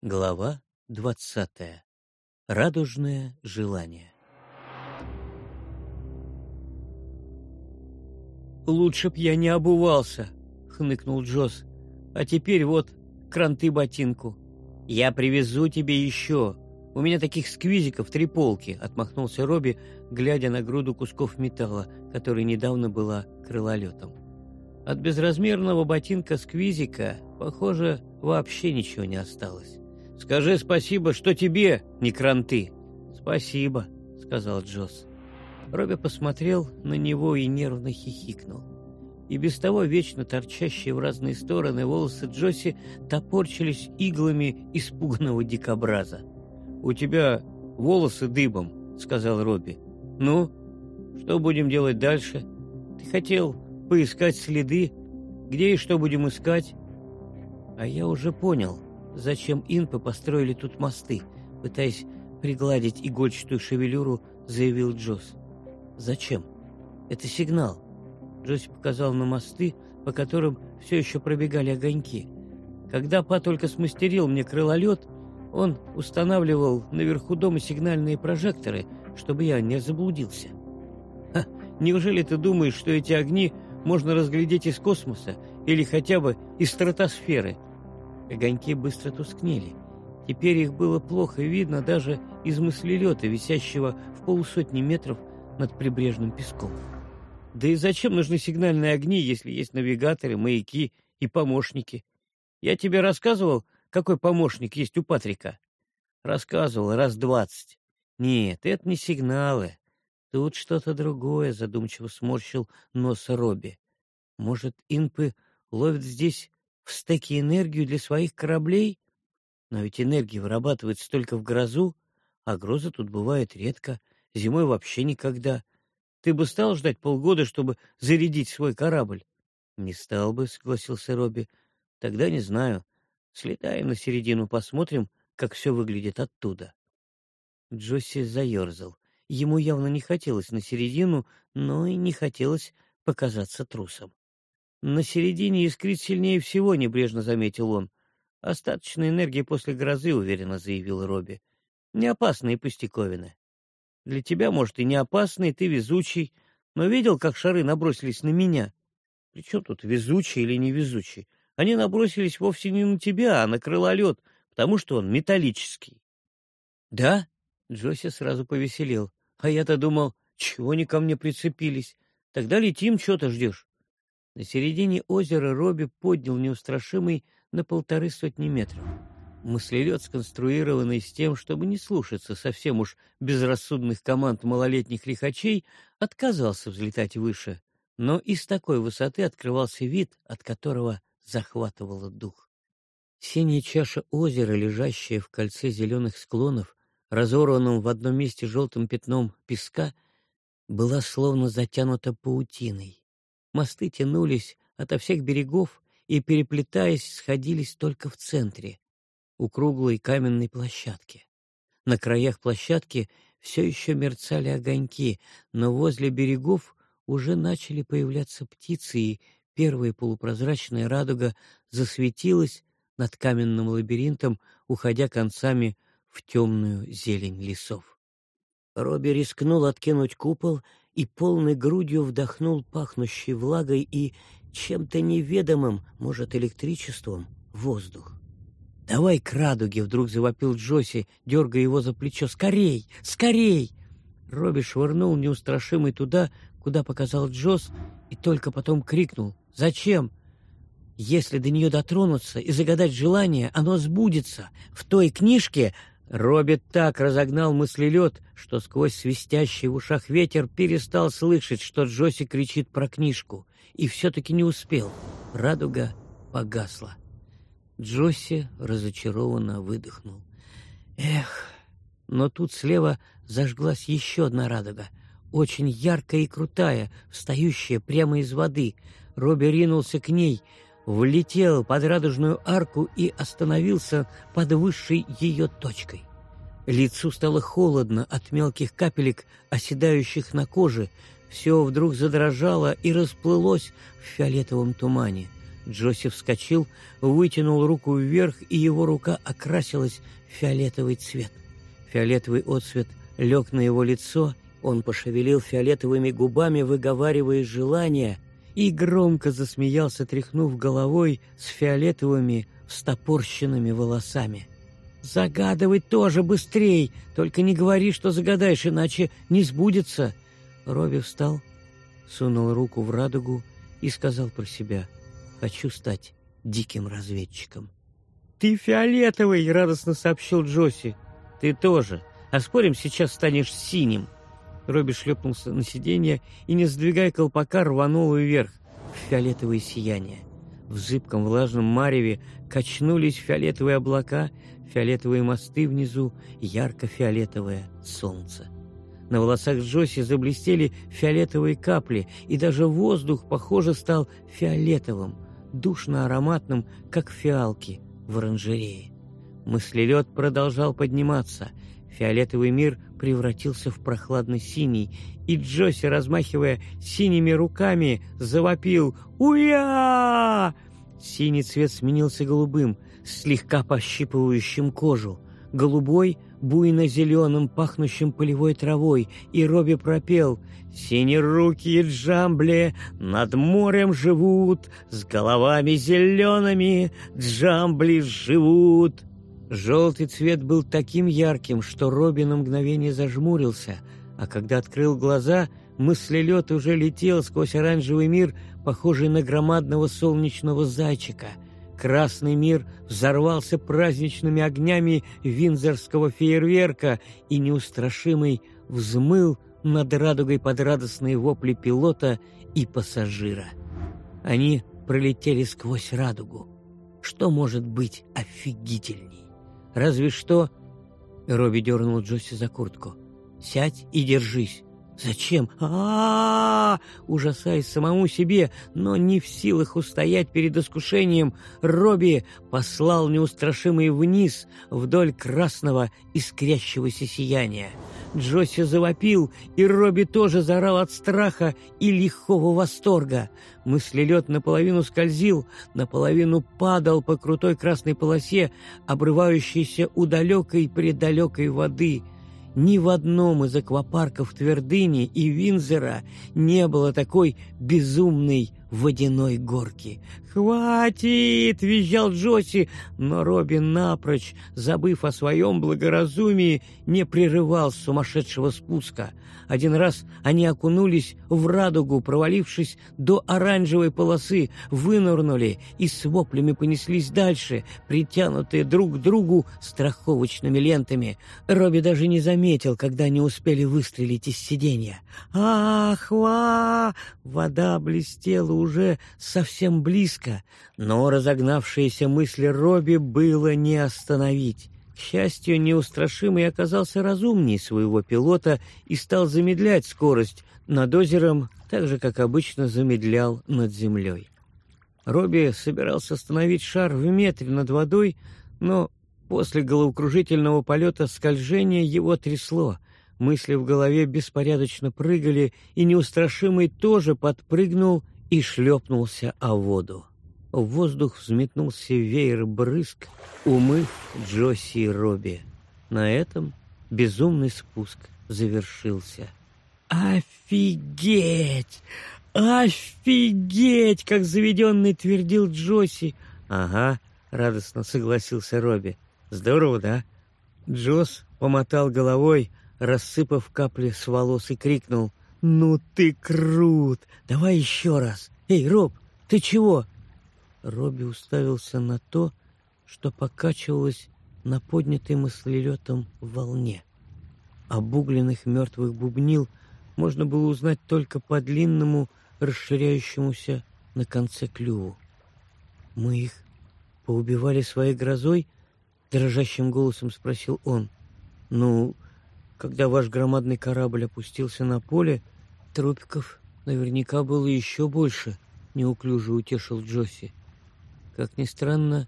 Глава двадцатая. Радужное желание. «Лучше б я не обувался», — хныкнул Джосс. «А теперь вот кранты ботинку. Я привезу тебе еще. У меня таких сквизиков три полки», — отмахнулся Робби, глядя на груду кусков металла, которая недавно была крылолетом. От безразмерного ботинка-сквизика, похоже, вообще ничего не осталось. «Скажи спасибо, что тебе, не кранты!» «Спасибо», — сказал Джосс. Робби посмотрел на него и нервно хихикнул. И без того вечно торчащие в разные стороны волосы Джосси топорчились иглами испуганного дикобраза. «У тебя волосы дыбом», — сказал Робби. «Ну, что будем делать дальше? Ты хотел поискать следы? Где и что будем искать?» «А я уже понял, зачем инпы построили тут мосты», пытаясь пригладить игольчатую шевелюру, заявил Джосс. «Зачем? Это сигнал». Джосси показал на мосты, по которым все еще пробегали огоньки. Когда Па только смастерил мне крылолет, он устанавливал наверху дома сигнальные прожекторы, чтобы я не заблудился. Ха, неужели ты думаешь, что эти огни можно разглядеть из космоса или хотя бы из стратосферы? Огоньки быстро тускнели. Теперь их было плохо видно даже из мыслелета, висящего в полусотни метров над прибрежным песком. Да и зачем нужны сигнальные огни, если есть навигаторы, маяки и помощники? Я тебе рассказывал, какой помощник есть у Патрика? Рассказывал раз двадцать. Нет, это не сигналы. Тут что-то другое, задумчиво сморщил нос Робби. Может, инпы ловят здесь в стеке энергию для своих кораблей? Но ведь энергии вырабатывается только в грозу, а гроза тут бывает редко, зимой вообще никогда. Ты бы стал ждать полгода, чтобы зарядить свой корабль? — Не стал бы, — согласился Робби. — Тогда не знаю. Слетаем на середину, посмотрим, как все выглядит оттуда. Джосси заерзал. Ему явно не хотелось на середину, но и не хотелось показаться трусом. «На середине искрит сильнее всего», — небрежно заметил он. «Остаточная энергия после грозы», — уверенно заявил Робби. «Не опасные пустяковины. Для тебя, может, и не опасные, ты везучий, но видел, как шары набросились на меня? Причем тут везучий или невезучий? Они набросились вовсе не на тебя, а на крылолет, потому что он металлический». «Да?» — Джоси сразу повеселел. «А я-то думал, чего они ко мне прицепились? Тогда летим, что ты ждешь?» На середине озера Робби поднял неустрашимый на полторы сотни метров. Мыслелед, сконструированный с тем, чтобы не слушаться совсем уж безрассудных команд малолетних лихачей, отказался взлетать выше, но из такой высоты открывался вид, от которого захватывало дух. Синяя чаша озера, лежащая в кольце зеленых склонов, разорванном в одном месте желтым пятном песка, была словно затянута паутиной. Мосты тянулись ото всех берегов и, переплетаясь, сходились только в центре, у круглой каменной площадки. На краях площадки все еще мерцали огоньки, но возле берегов уже начали появляться птицы, и первая полупрозрачная радуга засветилась над каменным лабиринтом, уходя концами в темную зелень лесов. Робби рискнул откинуть купол и полной грудью вдохнул пахнущий влагой и чем-то неведомым, может, электричеством, воздух. «Давай к радуге!» — вдруг завопил Джоси, дергая его за плечо. «Скорей! Скорей!» Робби швырнул неустрашимый туда, куда показал Джос, и только потом крикнул. «Зачем?» «Если до нее дотронуться и загадать желание, оно сбудется. В той книжке Робби так разогнал мыслелед, что сквозь свистящий в ушах ветер перестал слышать, что Джоси кричит про книжку, и все-таки не успел. Радуга погасла. Джоси разочарованно выдохнул. Эх, но тут слева зажглась еще одна радуга, очень яркая и крутая, встающая прямо из воды. Робби ринулся к ней — влетел под радужную арку и остановился под высшей ее точкой. Лицу стало холодно от мелких капелек, оседающих на коже. Все вдруг задрожало и расплылось в фиолетовом тумане. Джосси вскочил, вытянул руку вверх, и его рука окрасилась в фиолетовый цвет. Фиолетовый отцвет лег на его лицо, он пошевелил фиолетовыми губами, выговаривая желание, и громко засмеялся, тряхнув головой с фиолетовыми встопорщенными волосами. «Загадывай тоже быстрей! Только не говори, что загадаешь, иначе не сбудется!» Робби встал, сунул руку в радугу и сказал про себя «Хочу стать диким разведчиком». «Ты фиолетовый!» — радостно сообщил Джоси. «Ты тоже. А спорим, сейчас станешь синим!» Робби шлепнулся на сиденье и, не сдвигая колпака, рванул вверх в фиолетовое сияние. В зыбком влажном мареве качнулись фиолетовые облака, фиолетовые мосты внизу, ярко-фиолетовое солнце. На волосах Джоси заблестели фиолетовые капли, и даже воздух, похоже, стал фиолетовым, душно-ароматным, как фиалки в оранжерее. Мыслелед продолжал подниматься. Фиолетовый мир превратился в прохладный синий, и Джоси, размахивая синими руками, завопил «Уя!». Синий цвет сменился голубым, слегка пощипывающим кожу. Голубой — буйно-зеленым, пахнущим полевой травой, и Робби пропел «Синерукие джамбли над морем живут, с головами зелеными джамбли живут». Желтый цвет был таким ярким, что Робби на мгновение зажмурился, а когда открыл глаза, мыслелед уже летел сквозь оранжевый мир, похожий на громадного солнечного зайчика. Красный мир взорвался праздничными огнями винзорского фейерверка, и неустрашимый взмыл над радугой под радостные вопли пилота и пассажира. Они пролетели сквозь радугу. Что может быть офигительней? Разве что...» Робби дернул Джосси за куртку. «Сядь и держись». «Зачем? а, -а, -а, Ужасаясь самому себе, но не в силах устоять перед искушением, Робби послал неустрашимый вниз вдоль красного искрящегося сияния. Джосси завопил, и Робби тоже заорал от страха и лихого восторга. Мыслелед наполовину скользил, наполовину падал по крутой красной полосе, обрывающейся у далекой-предалекой воды — ни в одном из аквапарков Твердыни и Винзера не было такой безумной водяной горки. «Хватит!» — визжал Джоси, но Робин напрочь, забыв о своем благоразумии, не прерывал сумасшедшего спуска. Один раз они окунулись в радугу, провалившись до оранжевой полосы, вынырнули и с воплями понеслись дальше, притянутые друг к другу страховочными лентами. Робби даже не заметил, когда они успели выстрелить из сиденья. «Ах, ва!» Вода блестела уже совсем близко, но разогнавшиеся мысли Робби было не остановить. К счастью, неустрашимый оказался разумнее своего пилота и стал замедлять скорость над озером, так же, как обычно замедлял над землей. Робби собирался остановить шар в метре над водой, но после головокружительного полета скольжения его трясло. Мысли в голове беспорядочно прыгали, и неустрашимый тоже подпрыгнул и шлепнулся о воду. В воздух взметнулся веер брызг, умыв Джоси и Робби. На этом безумный спуск завершился. «Офигеть! Офигеть!» — как заведенный твердил Джоси. «Ага», — радостно согласился Робби. «Здорово, да?» Джос помотал головой, рассыпав капли с волос и крикнул. «Ну ты крут! Давай еще раз! Эй, Роб, ты чего?» Робби уставился на то, что покачивалось на поднятой мыслелетом волне. Обугленных мертвых бубнил можно было узнать только по длинному, расширяющемуся на конце клюву. «Мы их поубивали своей грозой?» — дрожащим голосом спросил он. «Ну, когда ваш громадный корабль опустился на поле, трупиков наверняка было еще больше», — неуклюже утешил Джосси. Как ни странно,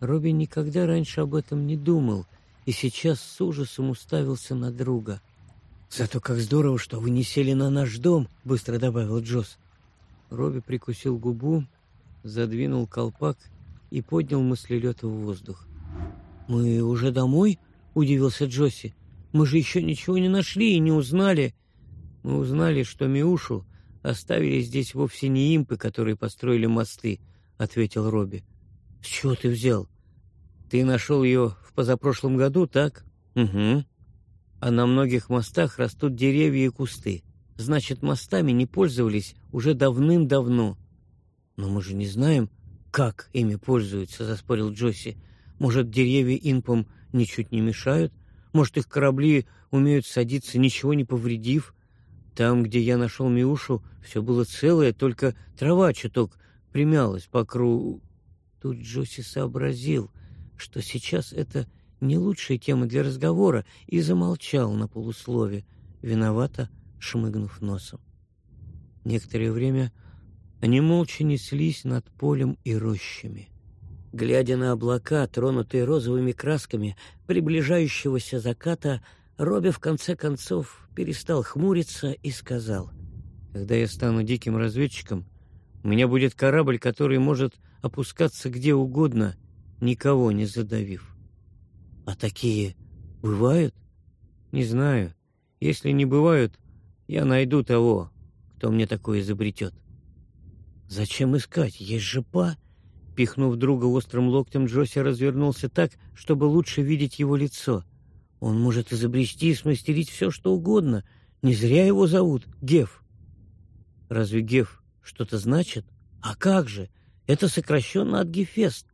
Робин никогда раньше об этом не думал и сейчас с ужасом уставился на друга. «Зато как здорово, что вы не сели на наш дом», — быстро добавил Джосс. Робби прикусил губу, задвинул колпак и поднял мыслелет в воздух. «Мы уже домой?» — удивился Джосси. «Мы же еще ничего не нашли и не узнали». «Мы узнали, что Миушу оставили здесь вовсе не импы, которые построили мосты», — ответил Робби. «С чего ты взял?» «Ты нашел ее в позапрошлом году, так?» «Угу. А на многих мостах растут деревья и кусты. Значит, мостами не пользовались уже давным-давно». «Но мы же не знаем, как ими пользуются», — заспорил Джосси. «Может, деревья инпам ничуть не мешают? Может, их корабли умеют садиться, ничего не повредив?» Там, где я нашел Миушу, все было целое, только трава чуток примялась по кругу. Тут Джоси сообразил, что сейчас это не лучшая тема для разговора, и замолчал на полуслове, виновато шмыгнув носом. Некоторое время они молча неслись над полем и рощами. Глядя на облака, тронутые розовыми красками приближающегося заката, Робби в конце концов перестал хмуриться и сказал, «Когда я стану диким разведчиком, меня будет корабль, который может опускаться где угодно, никого не задавив». «А такие бывают?» «Не знаю. Если не бывают, я найду того, кто мне такое изобретет». «Зачем искать? Есть же па!» Пихнув друга острым локтем, Джоси развернулся так, чтобы лучше видеть его лицо — он может изобрести и смастерить все, что угодно. Не зря его зовут Геф. Разве Геф что-то значит? А как же? Это сокращенно от Гефест.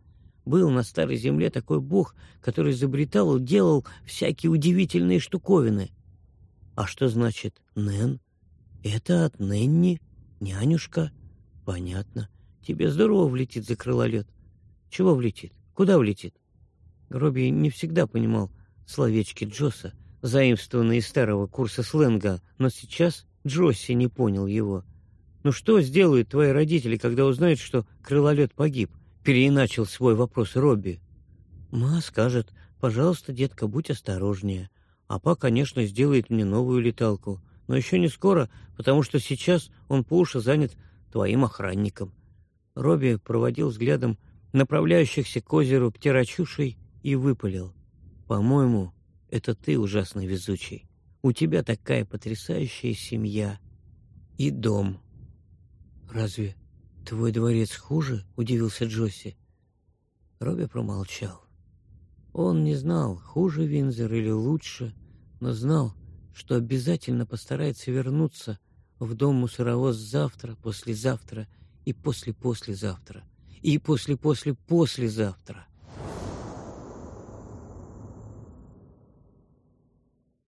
Был на Старой Земле такой бог, который изобретал и делал всякие удивительные штуковины. А что значит Нэн? Это от Нэнни, нянюшка. Понятно. Тебе здорово влетит за крылолет. Чего влетит? Куда влетит? Гроби не всегда понимал, словечки Джоса, заимствованные из старого курса сленга, но сейчас Джосси не понял его. «Ну что сделают твои родители, когда узнают, что крылолет погиб?» — переиначил свой вопрос Робби. «Ма скажет, пожалуйста, детка, будь осторожнее. А па, конечно, сделает мне новую леталку, но еще не скоро, потому что сейчас он по уши занят твоим охранником». Робби проводил взглядом направляющихся к озеру Птерочушей и выпалил. По-моему, это ты ужасно везучий. У тебя такая потрясающая семья и дом. Разве твой дворец хуже? Удивился Джосси. Робби промолчал. Он не знал, хуже Винзер или лучше, но знал, что обязательно постарается вернуться в дом мусоровоз завтра, послезавтра и после-послезавтра, и после-после-послезавтра.